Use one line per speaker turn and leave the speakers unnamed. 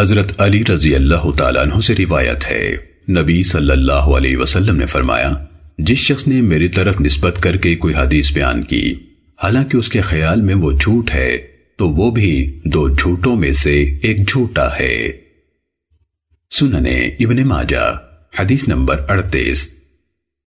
حضرت علی رضی اللہ تعالیٰ عنہ سے روایت ہے۔ نبی صلی اللہ علیہ وسلم نے فرمایا، جس شخص نے میری طرف نسبت کر کے کوئی حدیث بیان کی، حالانکہ اس کے خیال میں وہ جھوٹ ہے، تو وہ بھی دو جھوٹوں میں سے ایک جھوٹا ہے۔ سننے ابن ماجہ، حدیث نمبر اڑتیس۔